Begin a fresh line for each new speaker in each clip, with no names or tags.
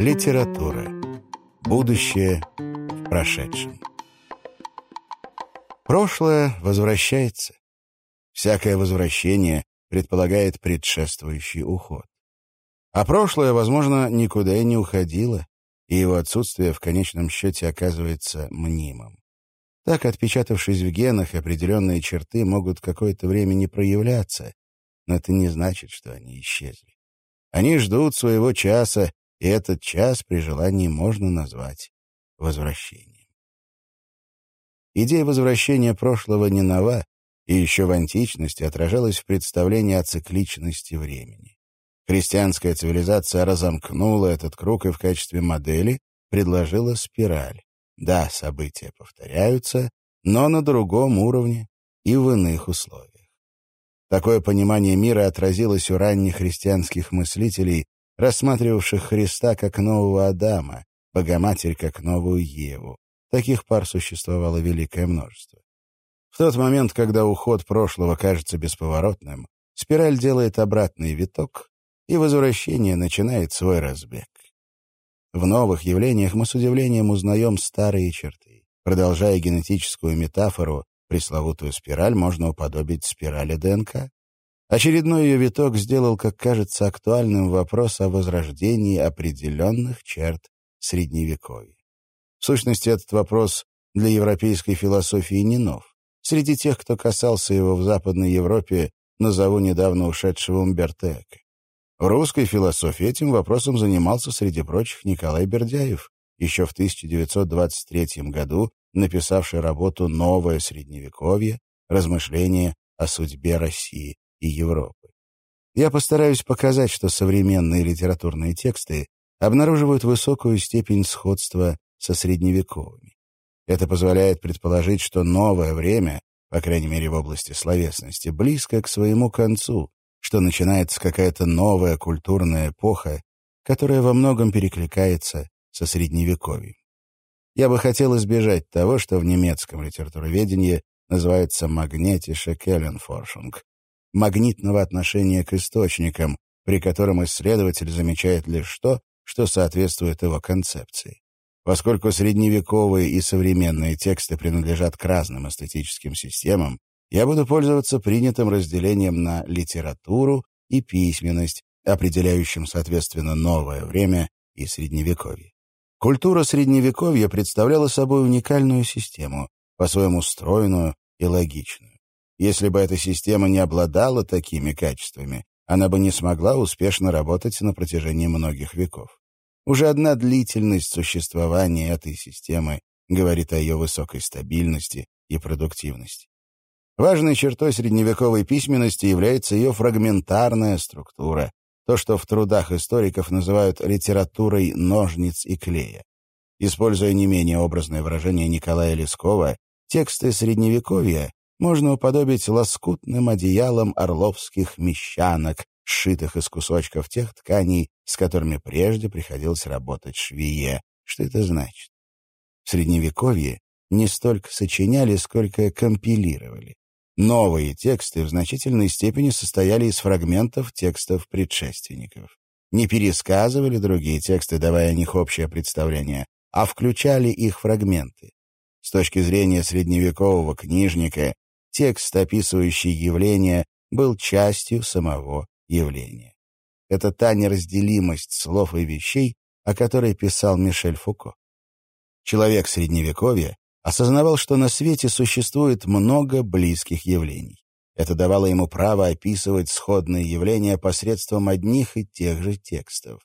Литература. Будущее в прошедшем. Прошлое возвращается. Всякое возвращение предполагает предшествующий уход. А прошлое, возможно, никуда и не уходило, и его отсутствие в конечном счете оказывается мнимым. Так, отпечатавшись в генах, определенные черты могут какое-то время не проявляться, но это не значит, что они исчезли. Они ждут своего часа, и этот час при желании можно назвать возвращением. Идея возвращения прошлого не нова, и еще в античности отражалась в представлении о цикличности времени. Христианская цивилизация разомкнула этот круг и в качестве модели предложила спираль. Да, события повторяются, но на другом уровне и в иных условиях. Такое понимание мира отразилось у ранних христианских мыслителей, рассматривавших Христа как нового Адама, Богоматерь как новую Еву. Таких пар существовало великое множество. В тот момент, когда уход прошлого кажется бесповоротным, спираль делает обратный виток, и возвращение начинает свой разбег. В новых явлениях мы с удивлением узнаем старые черты. Продолжая генетическую метафору, пресловутую спираль можно уподобить спирали ДНК. Очередной ее виток сделал, как кажется, актуальным вопрос о возрождении определенных черт Средневековья. В сущности, этот вопрос для европейской философии не нов. Среди тех, кто касался его в Западной Европе, назову недавно ушедшего Умберто Эко. В русской философии этим вопросом занимался, среди прочих, Николай Бердяев, еще в 1923 году написавший работу «Новое Средневековье. Размышления о судьбе России и Европы». Я постараюсь показать, что современные литературные тексты обнаруживают высокую степень сходства со средневековыми. Это позволяет предположить, что новое время, по крайней мере в области словесности, близко к своему концу, что начинается какая-то новая культурная эпоха, которая во многом перекликается со средневековьем. Я бы хотел избежать того, что в немецком литературоведении называется магнетише Келленфоршунг, магнитного отношения к источникам, при котором исследователь замечает лишь то, что соответствует его концепции. Поскольку средневековые и современные тексты принадлежат к разным эстетическим системам, я буду пользоваться принятым разделением на литературу и письменность, определяющим, соответственно, новое время и средневековье. Культура средневековья представляла собой уникальную систему, по-своему стройную и логичную. Если бы эта система не обладала такими качествами, она бы не смогла успешно работать на протяжении многих веков. Уже одна длительность существования этой системы говорит о ее высокой стабильности и продуктивности. Важной чертой средневековой письменности является ее фрагментарная структура, то, что в трудах историков называют литературой ножниц и клея. Используя не менее образное выражение Николая Лескова, тексты Средневековья можно уподобить лоскутным одеялом орловских мещанок, сшитых из кусочков тех тканей, с которыми прежде приходилось работать швее. Что это значит? В Средневековье не столько сочиняли, сколько компилировали. Новые тексты в значительной степени состояли из фрагментов текстов предшественников. Не пересказывали другие тексты, давая о них общее представление, а включали их фрагменты. С точки зрения средневекового книжника, текст, описывающий явление, был частью самого явления. Это та неразделимость слов и вещей, о которой писал Мишель Фуко. Человек Средневековья осознавал, что на свете существует много близких явлений. Это давало ему право описывать сходные явления посредством одних и тех же текстов.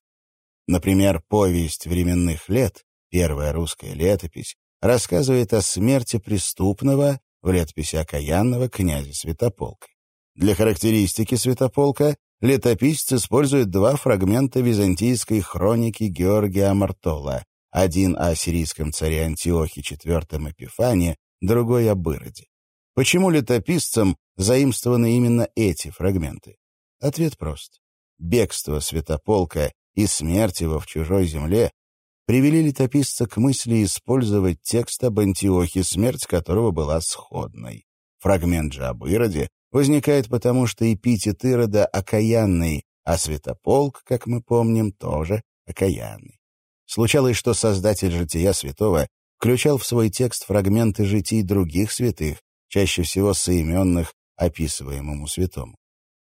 Например, повесть временных лет, первая русская летопись, рассказывает о смерти преступного в летописи окаянного князя Святополка. Для характеристики Святополка летописец использует два фрагмента византийской хроники Георгия Амартола один о сирийском царе Антиохе IV Эпифане, другой об Ироде. Почему летописцам заимствованы именно эти фрагменты? Ответ прост. Бегство святополка и смерть его в чужой земле привели летописца к мысли использовать текст об Антиохе, смерть которого была сходной. Фрагмент же об Ироде возникает потому, что эпитет Ирода окаянный, а святополк, как мы помним, тоже окаянный. Случалось, что создатель «Жития святого» включал в свой текст фрагменты житий других святых, чаще всего соименных описываемому святому.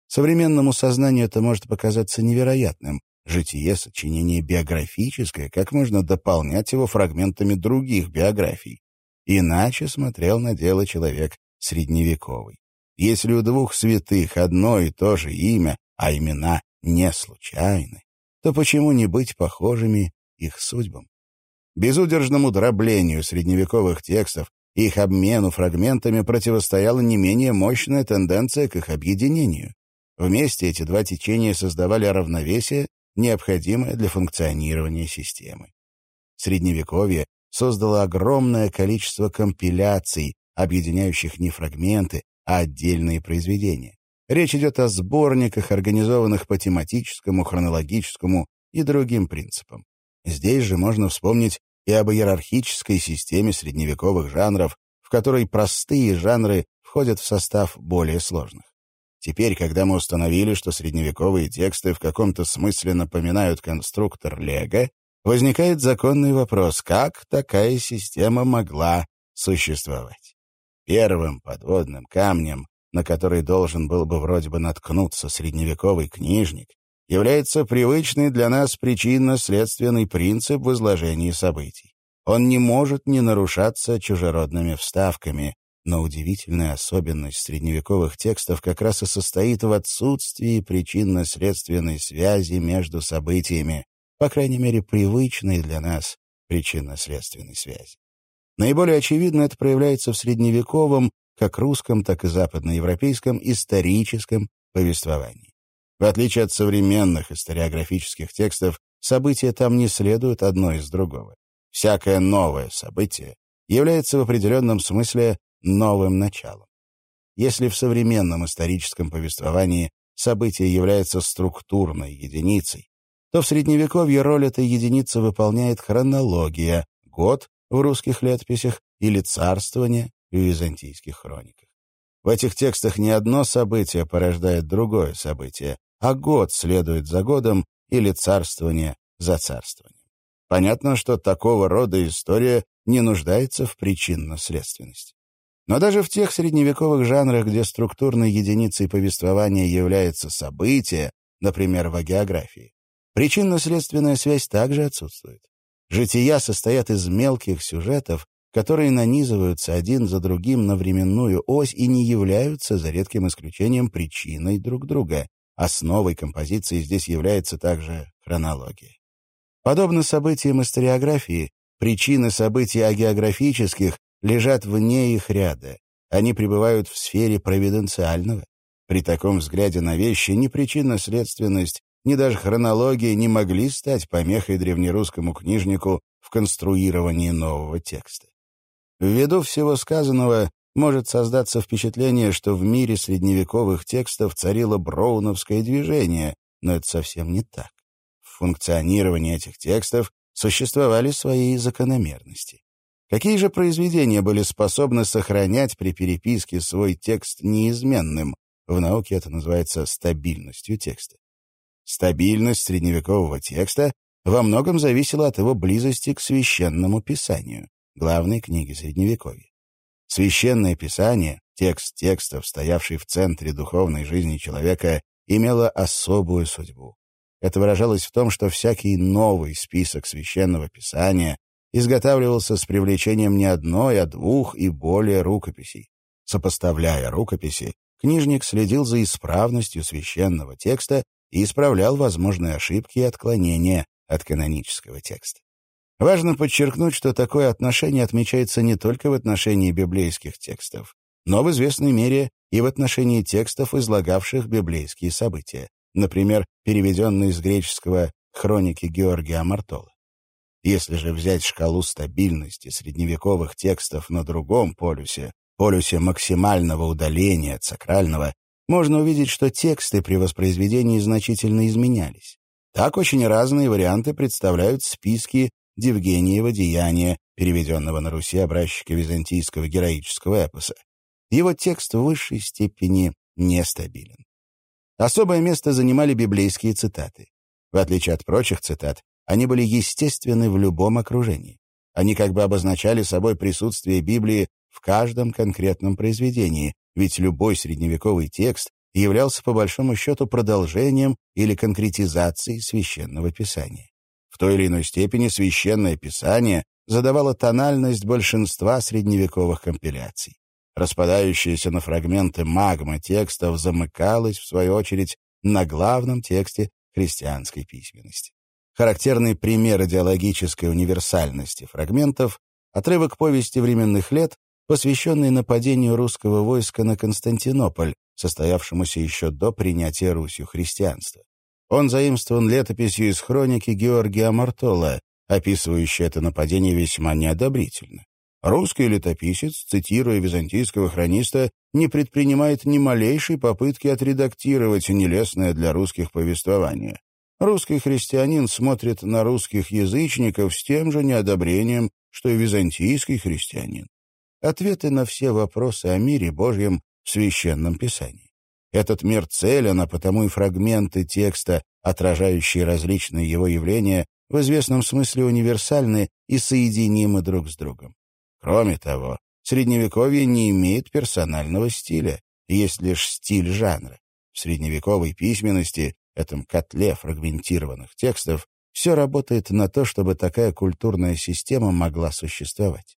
Современному сознанию это может показаться невероятным. Житие — сочинение биографическое, как можно дополнять его фрагментами других биографий? Иначе смотрел на дело человек средневековый. Если у двух святых одно и то же имя, а имена не случайны, то почему не быть похожими их судьбам? Безудержному дроблению средневековых текстов их обмену фрагментами противостояла не менее мощная тенденция к их объединению. Вместе эти два течения создавали равновесие, необходимое для функционирования системы. Средневековье создало огромное количество компиляций, объединяющих не фрагменты, а отдельные произведения. Речь идет о сборниках, организованных по тематическому, хронологическому и другим принципам. Здесь же можно вспомнить и об иерархической системе средневековых жанров, в которой простые жанры входят в состав более сложных. Теперь, когда мы установили, что средневековые тексты в каком-то смысле напоминают конструктор Лего, возникает законный вопрос, как такая система могла существовать. Первым подводным камнем, на который должен был бы вроде бы наткнуться средневековый книжник, является привычный для нас причинно-следственный принцип в изложении событий. Он не может не нарушаться чужеродными вставками, но удивительная особенность средневековых текстов как раз и состоит в отсутствии причинно-следственной связи между событиями, по крайней мере, привычной для нас причинно-следственной связи. Наиболее очевидно это проявляется в средневековом, как русском, так и западноевропейском историческом повествовании. В отличие от современных историографических текстов, события там не следуют одно из другого. Всякое новое событие является в определенном смысле новым началом. Если в современном историческом повествовании событие является структурной единицей, то в Средневековье роль этой единицы выполняет хронология, год в русских летописях или царствование в византийских хрониках. В этих текстах не одно событие порождает другое событие, а год следует за годом или царствование за царствованием. Понятно, что такого рода история не нуждается в причинно-следственности. Но даже в тех средневековых жанрах, где структурной единицей повествования является событие, например, в географии, причинно-следственная связь также отсутствует. Жития состоят из мелких сюжетов, которые нанизываются один за другим на временную ось и не являются, за редким исключением, причиной друг друга. Основой композиции здесь является также хронология. Подобно событиям историографии, причины событий агеографических лежат вне их ряда. Они пребывают в сфере провиденциального. При таком взгляде на вещи ни причинно-следственность, ни даже хронология не могли стать помехой древнерусскому книжнику в конструировании нового текста. Ввиду всего сказанного, может создаться впечатление, что в мире средневековых текстов царило броуновское движение, но это совсем не так. В функционировании этих текстов существовали свои закономерности. Какие же произведения были способны сохранять при переписке свой текст неизменным? В науке это называется стабильностью текста. Стабильность средневекового текста во многом зависела от его близости к священному писанию, главной книге Средневековья. Священное писание, текст текстов, стоявший в центре духовной жизни человека, имело особую судьбу. Это выражалось в том, что всякий новый список священного писания изготавливался с привлечением не одной, а двух и более рукописей. Сопоставляя рукописи, книжник следил за исправностью священного текста и исправлял возможные ошибки и отклонения от канонического текста. Важно подчеркнуть, что такое отношение отмечается не только в отношении библейских текстов, но в известной мере и в отношении текстов, излагавших библейские события, например, переведенные с греческого хроники Георгия Мартола. Если же взять шкалу стабильности средневековых текстов на другом полюсе, полюсе максимального удаления от сакрального, можно увидеть, что тексты при воспроизведении значительно изменялись. Так очень разные варианты представляют списки Девгениева деяния, переведенного на Руси образчика византийского героического эпоса. Его текст в высшей степени нестабилен. Особое место занимали библейские цитаты. В отличие от прочих цитат, они были естественны в любом окружении. Они как бы обозначали собой присутствие Библии в каждом конкретном произведении, ведь любой средневековый текст являлся по большому счету продолжением или конкретизацией священного писания. В той или иной степени священное писание задавало тональность большинства средневековых компиляций. Распадающаяся на фрагменты магма текстов замыкалась, в свою очередь, на главном тексте христианской письменности. Характерный пример идеологической универсальности фрагментов — отрывок повести временных лет, посвященный нападению русского войска на Константинополь, состоявшемуся еще до принятия Русью христианства. Он заимствован летописью из хроники Георгия Мартола, описывающей это нападение весьма неодобрительно. Русский летописец, цитируя византийского хрониста, не предпринимает ни малейшей попытки отредактировать нелестное для русских повествование. Русский христианин смотрит на русских язычников с тем же неодобрением, что и византийский христианин. Ответы на все вопросы о мире Божьем в Священном Писании. Этот мир целен, а потому и фрагменты текста, отражающие различные его явления, в известном смысле универсальны и соединимы друг с другом. Кроме того, Средневековье не имеет персонального стиля, есть лишь стиль жанра. В средневековой письменности этом котле фрагментированных текстов, все работает на то, чтобы такая культурная система могла существовать.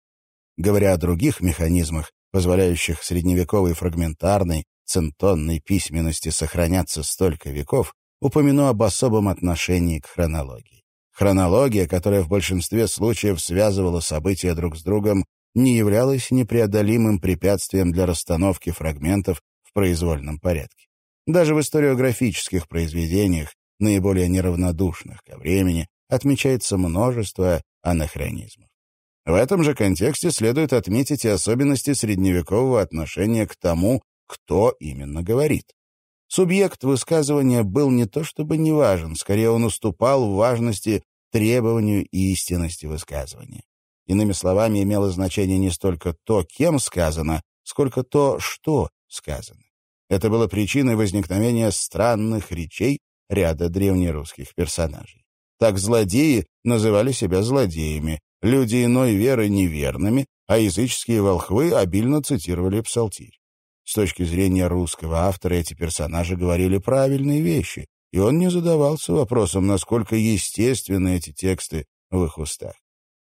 Говоря о других механизмах, позволяющих средневековой фрагментарной, центонной письменности сохраняться столько веков, упомяну об особом отношении к хронологии. Хронология, которая в большинстве случаев связывала события друг с другом, не являлась непреодолимым препятствием для расстановки фрагментов в произвольном порядке. Даже в историографических произведениях, наиболее неравнодушных ко времени, отмечается множество анахронизмов. В этом же контексте следует отметить и особенности средневекового отношения к тому, кто именно говорит. Субъект высказывания был не то чтобы не важен, скорее он уступал в важности требованию истинности высказывания. Иными словами, имело значение не столько то, кем сказано, сколько то, что сказано. Это было причиной возникновения странных речей ряда древнерусских персонажей. Так злодеи называли себя злодеями, люди иной веры — неверными, а языческие волхвы обильно цитировали псалтирь. С точки зрения русского автора эти персонажи говорили правильные вещи, и он не задавался вопросом, насколько естественны эти тексты в их устах.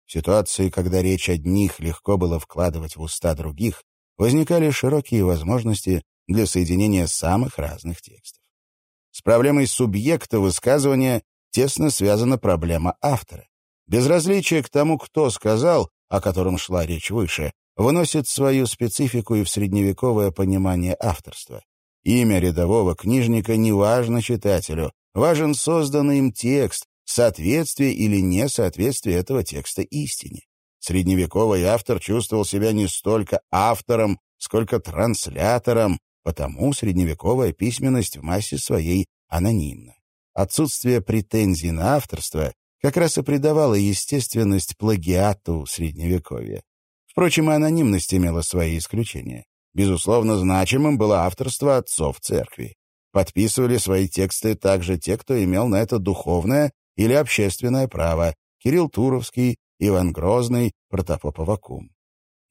В ситуации, когда речь одних легко было вкладывать в уста других, возникали широкие возможности для соединения самых разных текстов. С проблемой субъекта высказывания тесно связана проблема автора. Безразличие к тому, кто сказал, о котором шла речь выше, выносит свою специфику и в средневековое понимание авторства. Имя рядового книжника не важно читателю, важен созданный им текст, соответствие или несоответствие этого текста истине. Средневековый автор чувствовал себя не столько автором, сколько транслятором, Потому средневековая письменность в массе своей анонимна. Отсутствие претензий на авторство как раз и придавало естественность плагиату Средневековья. Впрочем, и анонимность имела свои исключения. Безусловно, значимым было авторство отцов церкви. Подписывали свои тексты также те, кто имел на это духовное или общественное право — Кирилл Туровский, Иван Грозный, Протопоп Авакум.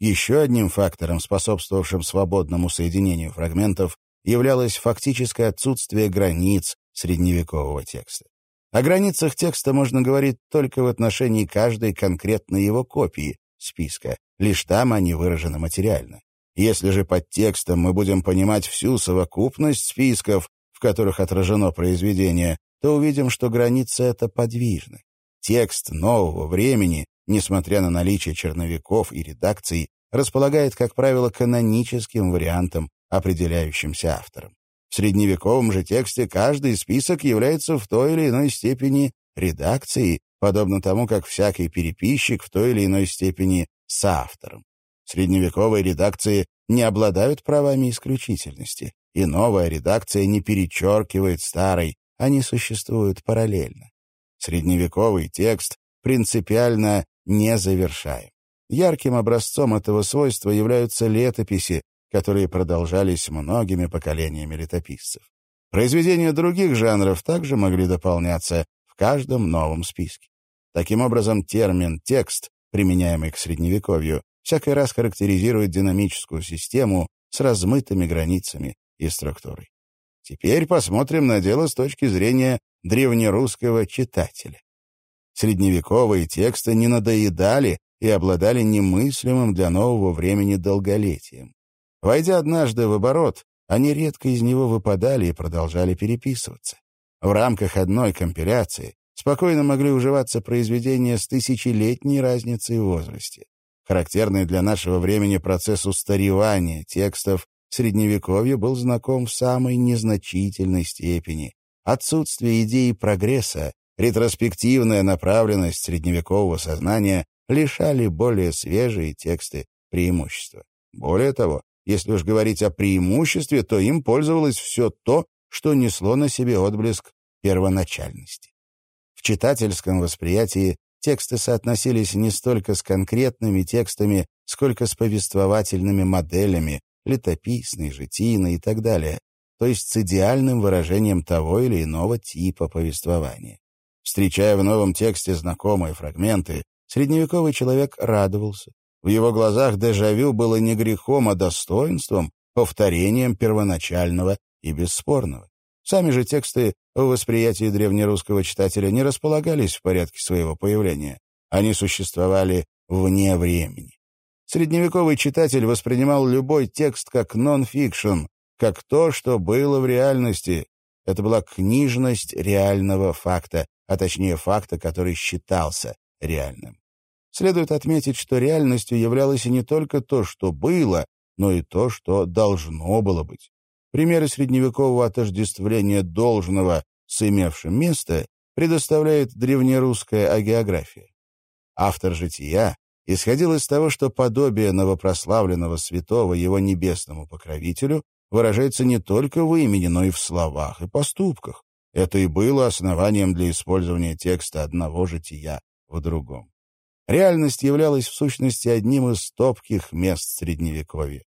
Еще одним фактором, способствовавшим свободному соединению фрагментов, являлось фактическое отсутствие границ средневекового текста. О границах текста можно говорить только в отношении каждой конкретной его копии, списка, лишь там они выражены материально. Если же под текстом мы будем понимать всю совокупность списков, в которых отражено произведение, то увидим, что граница эта подвижна. Текст нового времени несмотря на наличие черновиков и редакций, располагает, как правило, каноническим вариантом, определяющимся автором. В средневековом же тексте каждый список является в той или иной степени редакцией, подобно тому, как всякий переписчик в той или иной степени соавтором. Средневековые редакции не обладают правами исключительности, и новая редакция не перечеркивает старой, они существуют параллельно. Средневековый текст принципиально не завершаем. Ярким образцом этого свойства являются летописи, которые продолжались многими поколениями летописцев. Произведения других жанров также могли дополняться в каждом новом списке. Таким образом, термин «текст», применяемый к Средневековью, всякий раз характеризует динамическую систему с размытыми границами и структурой. Теперь посмотрим на дело с точки зрения древнерусского читателя. Средневековые тексты не надоедали и обладали немыслимым для нового времени долголетием. Войдя однажды в оборот, они редко из него выпадали и продолжали переписываться. В рамках одной компиляции спокойно могли уживаться произведения с тысячелетней разницей в возрасте. Характерный для нашего времени процесс устаревания текстов Средневековье был знаком в самой незначительной степени. Отсутствие идеи прогресса, ретроспективная направленность средневекового сознания лишали более свежие тексты преимущества. Более того, если уж говорить о преимуществе, то им пользовалось все то, что несло на себе отблеск первоначальности. В читательском восприятии тексты соотносились не столько с конкретными текстами, сколько с повествовательными моделями, летописной, житийной и так далее, то есть с идеальным выражением того или иного типа повествования. Встречая в новом тексте знакомые фрагменты, средневековый человек радовался. В его глазах дежавю было не грехом, а достоинством, повторением первоначального и бесспорного. Сами же тексты в восприятии древнерусского читателя не располагались в порядке своего появления. Они существовали вне времени. Средневековый читатель воспринимал любой текст как нон-фикшн, как то, что было в реальности. Это была книжность реального факта, а точнее факта, который считался реальным. Следует отметить, что реальностью являлось и не только то, что было, но и то, что должно было быть. Примеры средневекового отождествления должного с имевшим место предоставляет древнерусская агеография. Автор «Жития» исходил из того, что подобие новопрославленного святого его небесному покровителю выражается не только в имени, но и в словах и поступках. Это и было основанием для использования текста одного жития в другом. Реальность являлась в сущности одним из топких мест Средневековья.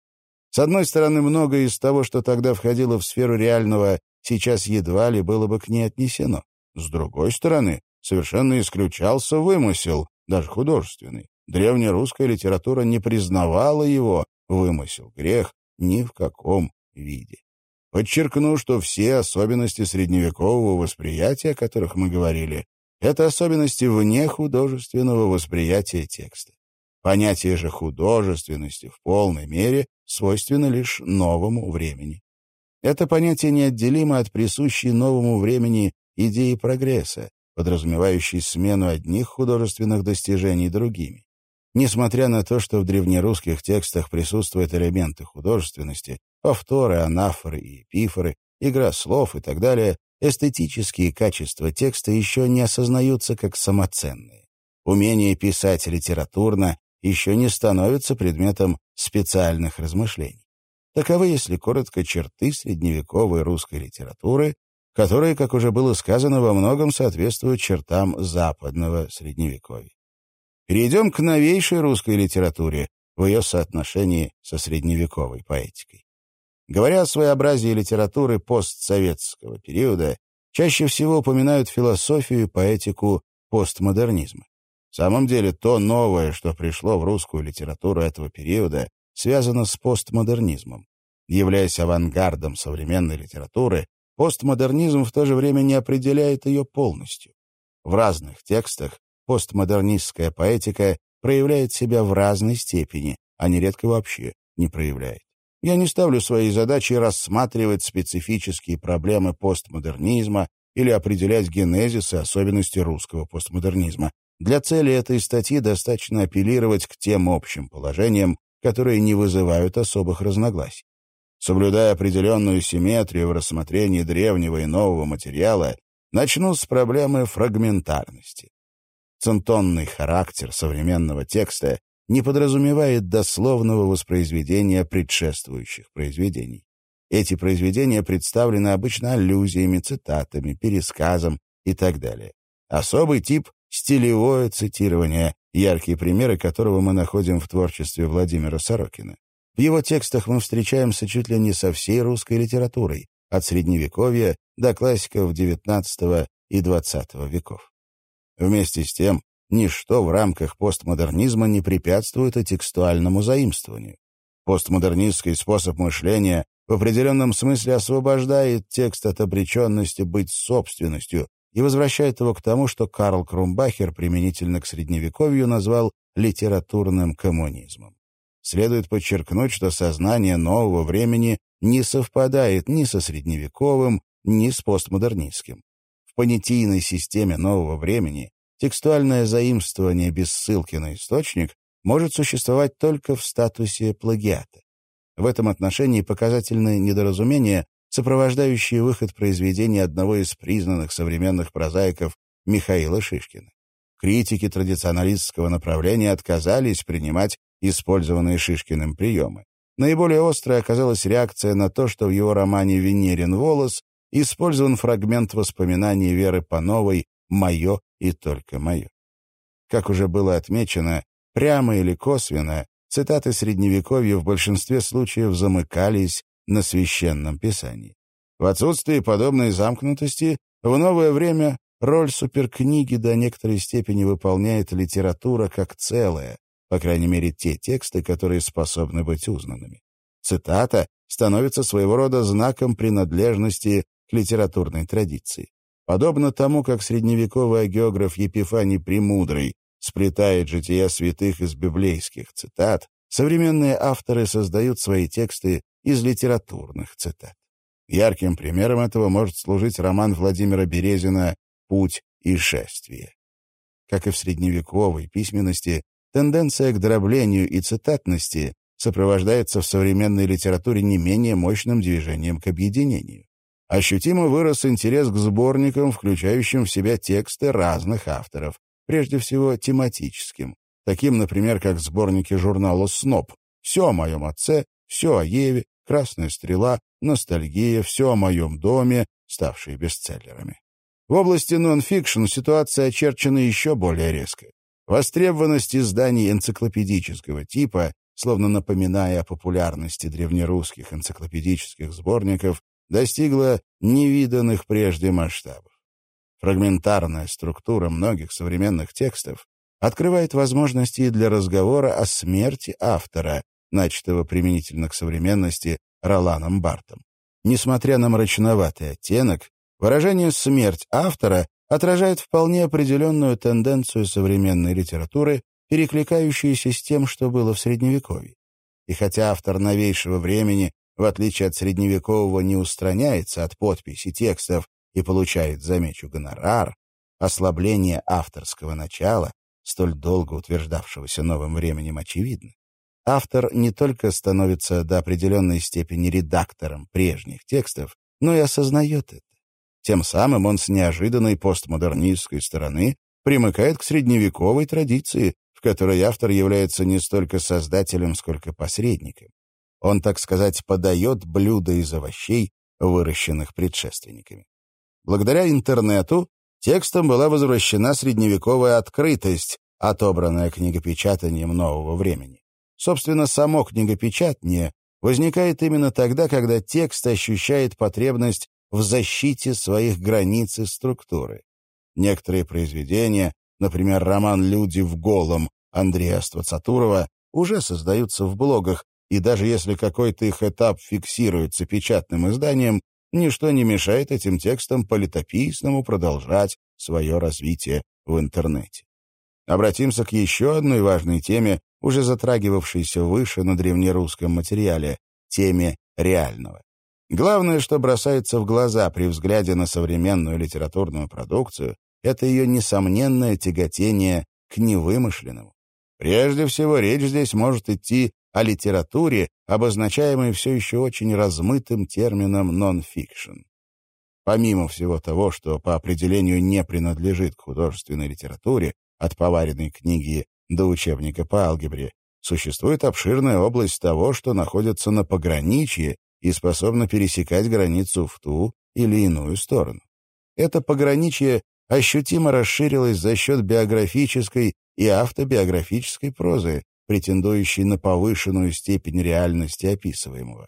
С одной стороны, многое из того, что тогда входило в сферу реального, сейчас едва ли было бы к ней отнесено. С другой стороны, совершенно исключался вымысел, даже художественный. Древнерусская литература не признавала его, вымысел, грех, ни в каком виде. Подчеркну, что все особенности средневекового восприятия, о которых мы говорили, это особенности вне художественного восприятия текста. Понятие же художественности в полной мере свойственно лишь новому времени. Это понятие неотделимо от присущей новому времени идеи прогресса, подразумевающей смену одних художественных достижений другими. Несмотря на то, что в древнерусских текстах присутствуют элементы художественности, повторы, анафоры и эпифоры, игра слов и так далее, эстетические качества текста еще не осознаются как самоценные. Умение писать литературно еще не становится предметом специальных размышлений. Таковы, если коротко, черты средневековой русской литературы, которые, как уже было сказано, во многом соответствуют чертам западного средневековья. Перейдем к новейшей русской литературе в ее соотношении со средневековой поэтикой. Говоря о своеобразии литературы постсоветского периода, чаще всего упоминают философию и поэтику постмодернизма. В самом деле, то новое, что пришло в русскую литературу этого периода, связано с постмодернизмом. Являясь авангардом современной литературы, постмодернизм в то же время не определяет ее полностью. В разных текстах постмодернистская поэтика проявляет себя в разной степени, а нередко вообще не проявляет. Я не ставлю своей задачей рассматривать специфические проблемы постмодернизма или определять генезис и особенности русского постмодернизма. Для цели этой статьи достаточно апеллировать к тем общим положениям, которые не вызывают особых разногласий. Соблюдая определенную симметрию в рассмотрении древнего и нового материала, начну с проблемы фрагментарности. Центонный характер современного текста не подразумевает дословного воспроизведения предшествующих произведений. Эти произведения представлены обычно аллюзиями, цитатами, пересказом и так далее. Особый тип — стилевое цитирование, яркие примеры которого мы находим в творчестве Владимира Сорокина. В его текстах мы встречаемся чуть ли не со всей русской литературой, от Средневековья до классиков XIX и XX веков. Вместе с тем, ничто в рамках постмодернизма не препятствует атекстуальному заимствованию. Постмодернистский способ мышления в определенном смысле освобождает текст от обреченности быть собственностью и возвращает его к тому, что Карл Крумбахер применительно к Средневековью назвал литературным коммунизмом. Следует подчеркнуть, что сознание нового времени не совпадает ни со средневековым, ни с постмодернистским. В понятийной системе нового времени текстуальное заимствование без ссылки на источник может существовать только в статусе плагиата. В этом отношении показательны недоразумения, сопровождающие выход произведения одного из признанных современных прозаиков Михаила Шишкина. Критики традиционалистского направления отказались принимать использованные Шишкиным приемы. Наиболее острой оказалась реакция на то, что в его романе «Венерин волос» использован фрагмент воспоминаний Веры Пановой «Мое и только мое». Как уже было отмечено, прямо или косвенно, цитаты Средневековья в большинстве случаев замыкались на священном писании. В отсутствии подобной замкнутости в новое время роль суперкниги до некоторой степени выполняет литература как целое, по крайней мере, те тексты, которые способны быть узнанными. Цитата становится своего рода знаком принадлежности литературной традиции. Подобно тому, как средневековый географ Епифаний Премудрый сплетает жития святых из библейских цитат, современные авторы создают свои тексты из литературных цитат. Ярким примером этого может служить роман Владимира Березина «Путь и шествие». Как и в средневековой письменности, Тенденция к дроблению и цитатности сопровождается в современной литературе не менее мощным движением к объединению. Ощутимо вырос интерес к сборникам, включающим в себя тексты разных авторов, прежде всего тематическим, таким, например, как сборники журнала «Сноб», «Все о моем отце», «Все о Еве», «Красная стрела», «Ностальгия», «Все о моем доме», ставшие бестселлерами. В области нон-фикшн ситуация очерчена еще более резко. Востребованность изданий энциклопедического типа, словно напоминая о популярности древнерусских энциклопедических сборников, достигла невиданных прежде масштабов. Фрагментарная структура многих современных текстов открывает возможности для разговора о смерти автора, начатого применительно к современности Роланом Бартом. Несмотря на мрачноватый оттенок, выражение «смерть автора» отражает вполне определенную тенденцию современной литературы, перекликающуюся с тем, что было в Средневековье. И хотя автор новейшего времени, в отличие от средневекового, не устраняется от подписи текстов и получает, замечу, гонорар, ослабление авторского начала, столь долго утверждавшегося новым временем, очевидно. Автор не только становится до определенной степени редактором прежних текстов, но и осознает это. Тем самым он с неожиданной постмодернистской стороны примыкает к средневековой традиции, в которой автор является не столько создателем, сколько посредником. Он, так сказать, подает блюда из овощей, выращенных предшественниками. Благодаря интернету текстом была возвращена средневековая открытость, отобранная книгопечатанием нового времени. Собственно, само книгопечатание возникает именно тогда, когда текст ощущает потребность в защите своих границ и структуры. Некоторые произведения, например, роман «Люди в голом» Андрея Ствацатурова, уже создаются в блогах, и даже если какой-то их этап фиксируется печатным изданием, ничто не мешает этим текстам по летописному продолжать свое развитие в интернете. Обратимся к еще одной важной теме, уже затрагивавшейся выше на древнерусском материале, теме реального. Главное, что бросается в глаза при взгляде на современную литературную продукцию, это ее несомненное тяготение к невымышленному. Прежде всего, речь здесь может идти о литературе, обозначаемой все еще очень размытым термином «нон-фикшн». Помимо всего того, что по определению не принадлежит к художественной литературе, от поваренной книги до учебника по алгебре, существует обширная область того, что находится на пограничье и способна пересекать границу в ту или иную сторону. Это пограничье ощутимо расширилось за счет биографической и автобиографической прозы, претендующей на повышенную степень реальности описываемого.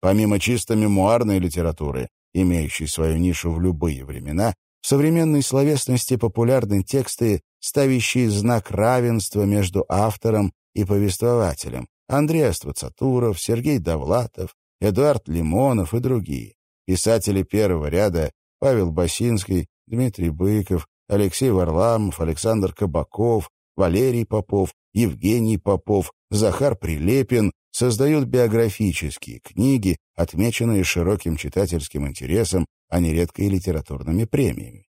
Помимо чисто мемуарной литературы, имеющей свою нишу в любые времена, В современной словесности популярны тексты, ставящие знак равенства между автором и повествователем. Андрей Аствацатуров, Сергей Довлатов, Эдуард Лимонов и другие. Писатели первого ряда Павел Басинский, Дмитрий Быков, Алексей Варламов, Александр Кабаков, Валерий Попов, Евгений Попов, Захар Прилепин создают биографические книги, отмеченные широким читательским интересом, а нередко и литературными премиями.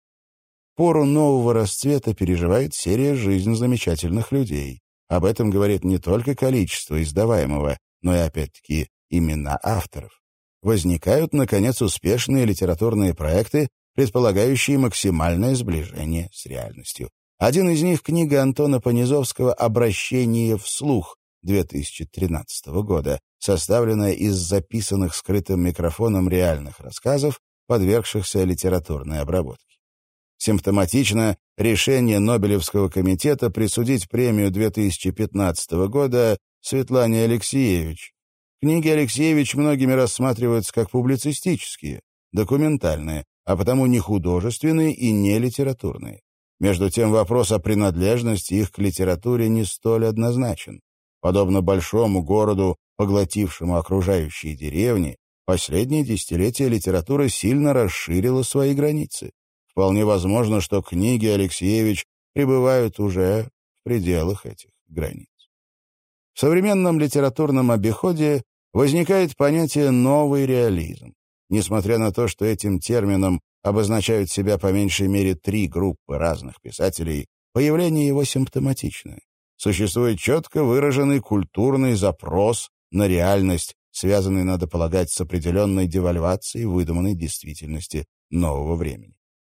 Пору нового расцвета переживает серия «Жизнь замечательных людей». Об этом говорит не только количество издаваемого, но и, опять-таки, имена авторов. Возникают, наконец, успешные литературные проекты, предполагающие максимальное сближение с реальностью. Один из них — книга Антона Понизовского «Обращение вслух» 2013 года, составленная из записанных скрытым микрофоном реальных рассказов, подвергшихся литературной обработке. Симптоматично решение Нобелевского комитета присудить премию 2015 года Светлане Алексеевич. Книги Алексеевич многими рассматриваются как публицистические, документальные, а потому не художественные и не литературные. Между тем вопрос о принадлежности их к литературе не столь однозначен. Подобно большому городу, поглотившему окружающие деревни, последние десятилетия литература сильно расширила свои границы. Вполне возможно, что книги Алексеевич пребывают уже в пределах этих границ. В современном литературном обиходе возникает понятие «новый реализм». Несмотря на то, что этим термином обозначают себя по меньшей мере три группы разных писателей, появление его симптоматичное. Существует четко выраженный культурный запрос на реальность, связанный, надо полагать, с определенной девальвацией выдуманной действительности нового времени.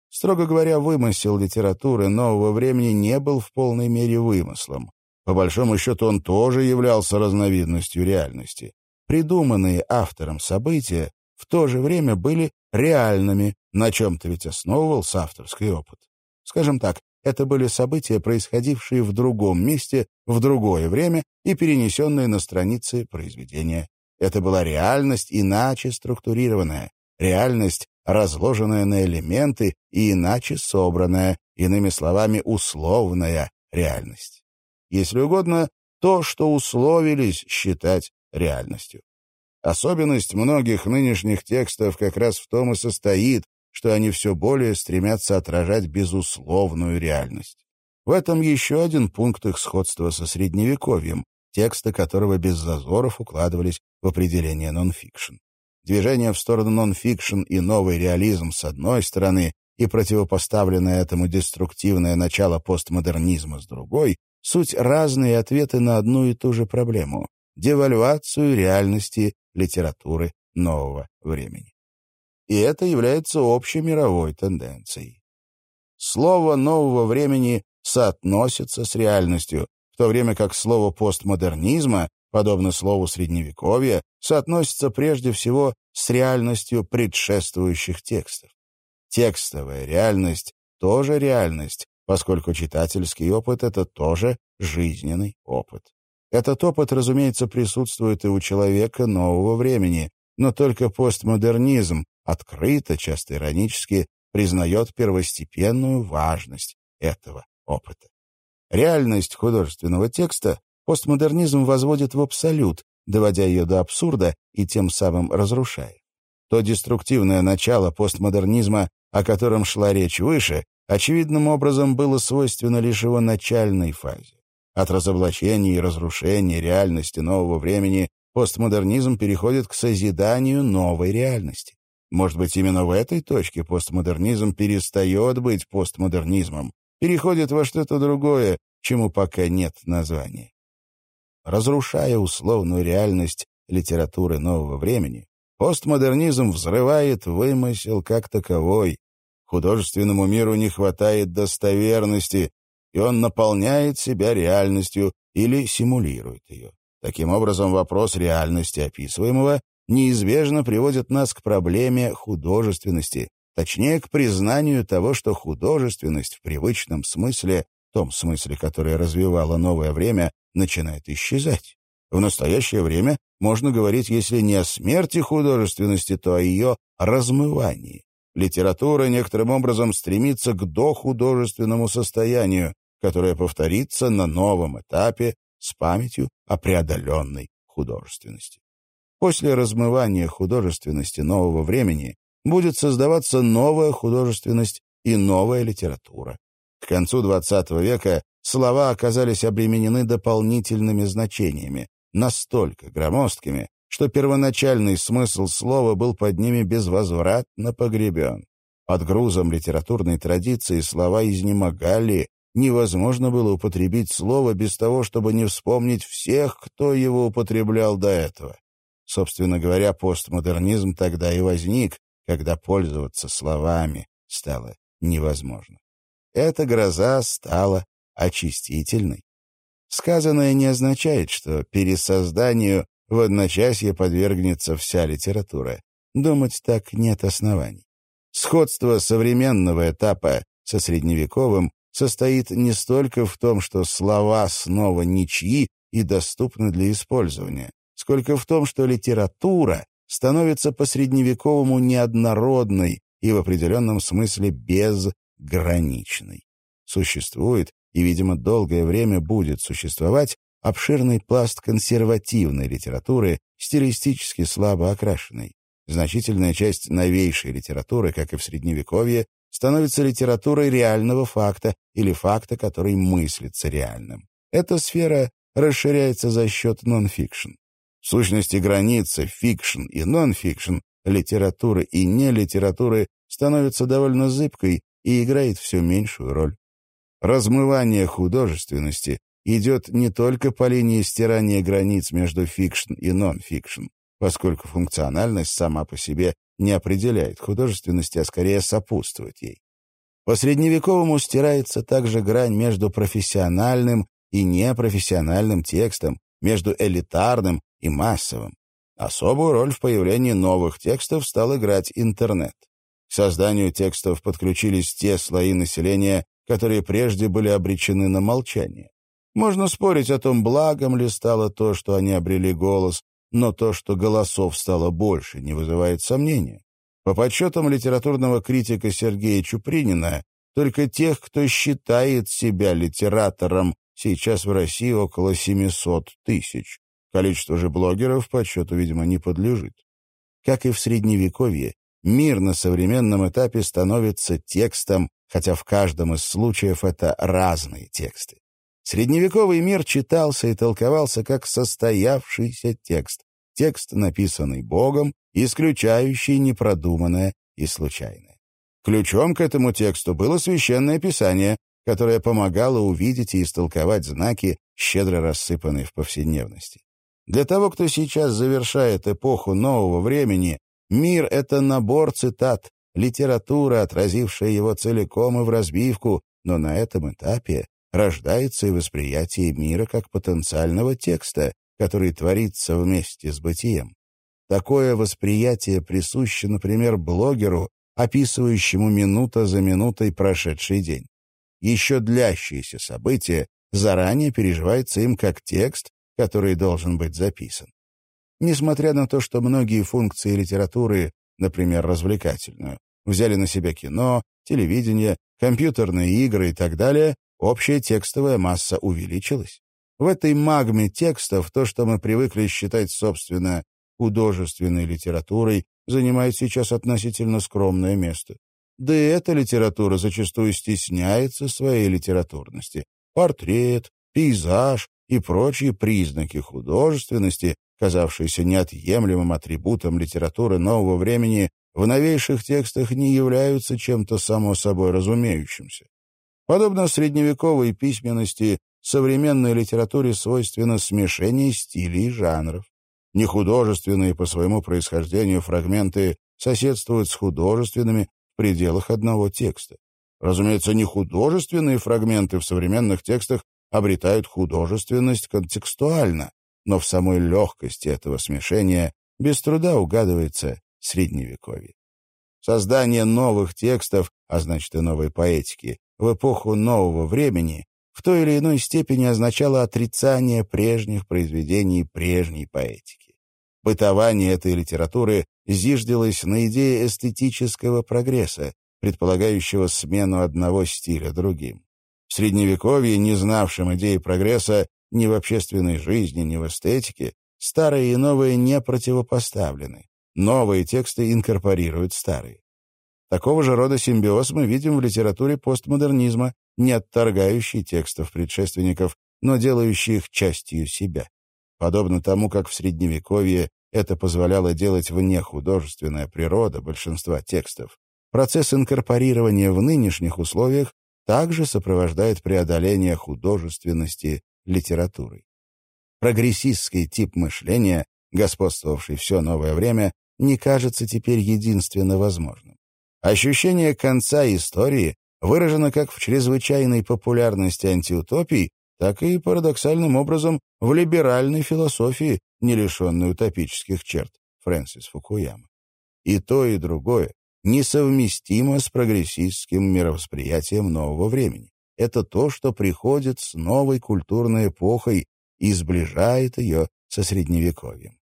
Строго говоря, вымысел литературы нового времени не был в полной мере вымыслом. По большому счету он тоже являлся разновидностью реальности. Придуманные автором события в то же время были реальными, на чем-то ведь основывался авторский опыт. Скажем так, это были события, происходившие в другом месте, в другое время и перенесенные на страницы произведения. Это была реальность иначе структурированная, реальность, разложенная на элементы и иначе собранная, иными словами, условная реальность. Если угодно, то, что условились считать реальностью. Особенность многих нынешних текстов как раз в том и состоит, что они все более стремятся отражать безусловную реальность. В этом еще один пункт их сходства со Средневековьем, тексты которого без зазоров укладывались в определение нон-фикшн. Движение в сторону нон-фикшн и новый реализм с одной стороны и противопоставленное этому деструктивное начало постмодернизма с другой — суть разные ответы на одну и ту же проблему — девальвацию реальности литературы нового времени. И это является общей мировой тенденцией. Слово нового времени соотносится с реальностью, в то время как слово постмодернизма, подобно слову средневековья, соотносится прежде всего с реальностью предшествующих текстов. Текстовая реальность тоже реальность, поскольку читательский опыт — это тоже жизненный опыт. Этот опыт, разумеется, присутствует и у человека нового времени, но только постмодернизм открыто, часто иронически, признает первостепенную важность этого опыта. Реальность художественного текста постмодернизм возводит в абсолют, доводя ее до абсурда и тем самым разрушая. То деструктивное начало постмодернизма, о котором шла речь выше, очевидным образом было свойственно лишь его начальной фазе. От разоблачения и разрушения реальности нового времени постмодернизм переходит к созиданию новой реальности. Может быть, именно в этой точке постмодернизм перестает быть постмодернизмом, переходит во что-то другое, чему пока нет названия. Разрушая условную реальность литературы нового времени, постмодернизм взрывает вымысел как таковой. Художественному миру не хватает достоверности, и он наполняет себя реальностью или симулирует ее. Таким образом, вопрос реальности описываемого неизбежно приводит нас к проблеме художественности, точнее, к признанию того, что художественность в привычном смысле, том смысле, который развивало новое время, начинает исчезать. В настоящее время можно говорить, если не о смерти художественности, то о ее размывании. Литература некоторым образом стремится к дохудожественному состоянию, которое повторится на новом этапе с памятью о преодоленной художественности. После размывания художественности нового времени будет создаваться новая художественность и новая литература. К концу XX века слова оказались обременены дополнительными значениями, настолько громоздкими, что первоначальный смысл слова был под ними безвозвратно погребен. Под грузом литературной традиции слова изнемогали, невозможно было употребить слово без того, чтобы не вспомнить всех, кто его употреблял до этого. Собственно говоря, постмодернизм тогда и возник, когда пользоваться словами стало невозможно. Эта гроза стала очистительной. Сказанное не означает, что пересозданию в одночасье подвергнется вся литература. Думать так нет оснований. Сходство современного этапа со средневековым состоит не столько в том, что слова снова ничьи и доступны для использования, сколько в том, что литература становится по-средневековому неоднородной и в определенном смысле безграничной. Существует и, видимо, долгое время будет существовать обширный пласт консервативной литературы, стилистически слабо окрашенной. Значительная часть новейшей литературы, как и в Средневековье, становится литературой реального факта или факта, который мыслится реальным. Эта сфера расширяется за счет нон-фикшн. В сущности, границы фикшн и нон-фикшн, литературы и нелитературы становятся довольно зыбкой и играет все меньшую роль. Размывание художественности идет не только по линии стирания границ между фикшн и нон-фикшн, поскольку функциональность сама по себе не определяет художественности, а скорее сопутствует ей. По средневековому стирается также грань между профессиональным и непрофессиональным текстом, между элитарным и массовым. Особую роль в появлении новых текстов стал играть интернет. К созданию текстов подключились те слои населения, которые прежде были обречены на молчание. Можно спорить о том, благом ли стало то, что они обрели голос, но то, что голосов стало больше, не вызывает сомнения. По подсчетам литературного критика Сергея Чупринина, только тех, кто считает себя литератором, сейчас в России около 700 тысяч. Количество же блогеров подсчету, видимо, не подлежит. Как и в Средневековье, мир на современном этапе становится текстом, хотя в каждом из случаев это разные тексты. Средневековый мир читался и толковался как состоявшийся текст, текст, написанный Богом, исключающий непродуманное и случайное. Ключом к этому тексту было священное писание, которое помогало увидеть и истолковать знаки, щедро рассыпанные в повседневности. Для того, кто сейчас завершает эпоху нового времени, мир — это набор цитат, литература, отразившая его целиком и в разбивку, но на этом этапе рождается и восприятие мира как потенциального текста, который творится вместе с бытием. Такое восприятие присуще, например, блогеру, описывающему минута за минутой прошедший день. Еще длящееся событие заранее переживается им как текст, который должен быть записан. Несмотря на то, что многие функции литературы, например, развлекательную, взяли на себя кино, телевидение, компьютерные игры и так далее, общая текстовая масса увеличилась. В этой магме текстов то, что мы привыкли считать, собственно, художественной литературой, занимает сейчас относительно скромное место. Да и эта литература зачастую стесняется своей литературности. Портрет, пейзаж и прочие признаки художественности, казавшиеся неотъемлемым атрибутом литературы нового времени, в новейших текстах не являются чем-то само собой разумеющимся. Подобно средневековой письменности, современной литературе свойственно смешение стилей и жанров. Нехудожественные по своему происхождению фрагменты соседствуют с художественными в пределах одного текста. Разумеется, нехудожественные фрагменты в современных текстах обретают художественность контекстуально, но в самой легкости этого смешения без труда угадывается средневековье. Создание новых текстов, а значит и новой поэтики, в эпоху нового времени в той или иной степени означало отрицание прежних произведений прежней поэтики. Бытование этой литературы зиждилось на идее эстетического прогресса, предполагающего смену одного стиля другим. В Средневековье, не знавшем идеи прогресса ни в общественной жизни, ни в эстетике, старые и новые не противопоставлены. Новые тексты инкорпорируют старые. Такого же рода симбиоз мы видим в литературе постмодернизма, не отторгающий текстов предшественников, но делающий их частью себя. Подобно тому, как в Средневековье это позволяло делать вне художественная природа большинства текстов, процесс инкорпорирования в нынешних условиях также сопровождает преодоление художественности литературой. Прогрессистский тип мышления, господствовавший все новое время, не кажется теперь единственно возможным. Ощущение конца истории выражено как в чрезвычайной популярности антиутопий, так и парадоксальным образом в либеральной философии, не лишенной утопических черт Фрэнсис Фукуяма. И то, и другое несовместимо с прогрессистским мировосприятием нового времени. Это то, что приходит с новой культурной эпохой и сближает ее со Средневековьем.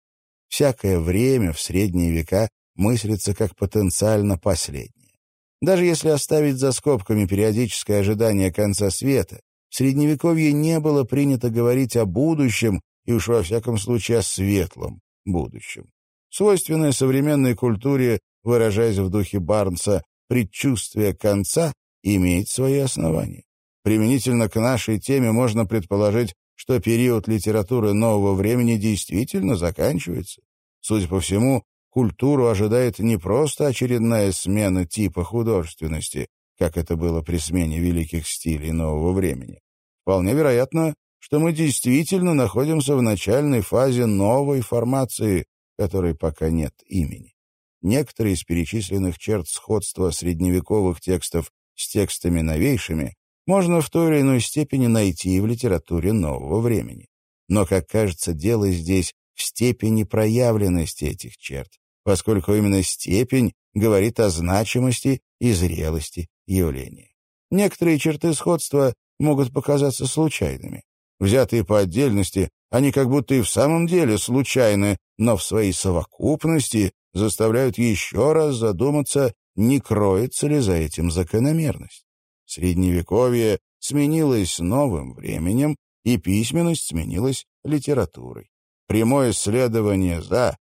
Всякое время в средние века мыслится как потенциально последнее. Даже если оставить за скобками периодическое ожидание конца света, в Средневековье не было принято говорить о будущем и уж во всяком случае о светлом будущем. Свойственное современной культуре, выражаясь в духе Барнса, предчувствие конца имеет свои основания. Применительно к нашей теме можно предположить, что период литературы нового времени действительно заканчивается. Судя по всему, культуру ожидает не просто очередная смена типа художественности, как это было при смене великих стилей нового времени. Вполне вероятно, что мы действительно находимся в начальной фазе новой формации, которой пока нет имени. Некоторые из перечисленных черт сходства средневековых текстов с текстами новейшими можно в той или иной степени найти и в литературе нового времени. Но, как кажется, дело здесь в степени проявленности этих черт, поскольку именно степень говорит о значимости и зрелости явления. Некоторые черты сходства могут показаться случайными. Взятые по отдельности, они как будто и в самом деле случайны, но в своей совокупности заставляют еще раз задуматься, не кроется ли за этим закономерность. Средневековье сменилось новым временем, и письменность сменилась литературой. Прямое следование «за»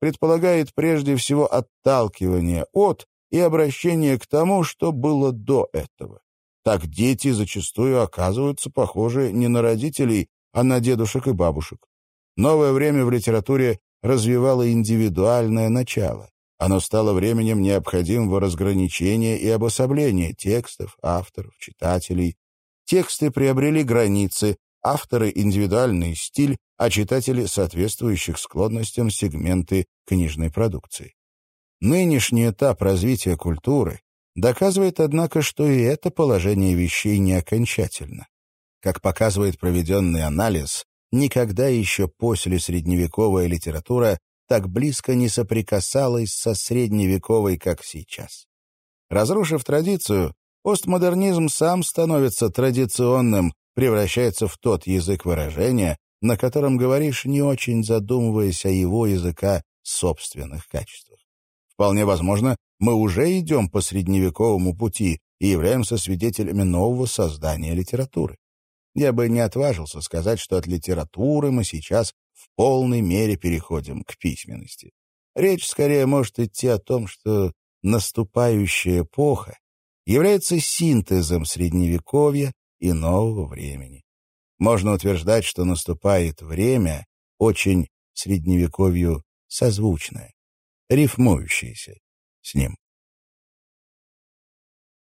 предполагает прежде всего отталкивание от и обращение к тому, что было до этого. Так дети зачастую оказываются похожи не на родителей, а на дедушек и бабушек. Новое время в литературе развивало индивидуальное начало. Оно стало временем необходимого разграничения и обособления текстов, авторов, читателей. Тексты приобрели границы, авторы — индивидуальный стиль, а читатели — соответствующих склонностям сегменты книжной продукции. Нынешний этап развития культуры доказывает, однако, что и это положение вещей не окончательно. Как показывает проведенный анализ, никогда еще после средневековая литература так близко не соприкасалась со средневековой, как сейчас. Разрушив традицию, постмодернизм сам становится традиционным, превращается в тот язык выражения, на котором говоришь, не очень задумываясь о его языка собственных качествах. Вполне возможно, мы уже идем по средневековому пути и являемся свидетелями нового создания литературы. Я бы не отважился сказать, что от литературы мы сейчас в полной мере переходим к письменности. Речь скорее может идти о том, что наступающая эпоха является синтезом средневековья и нового времени. Можно утверждать, что наступает время, очень средневековью созвучное, рифмующееся с ним.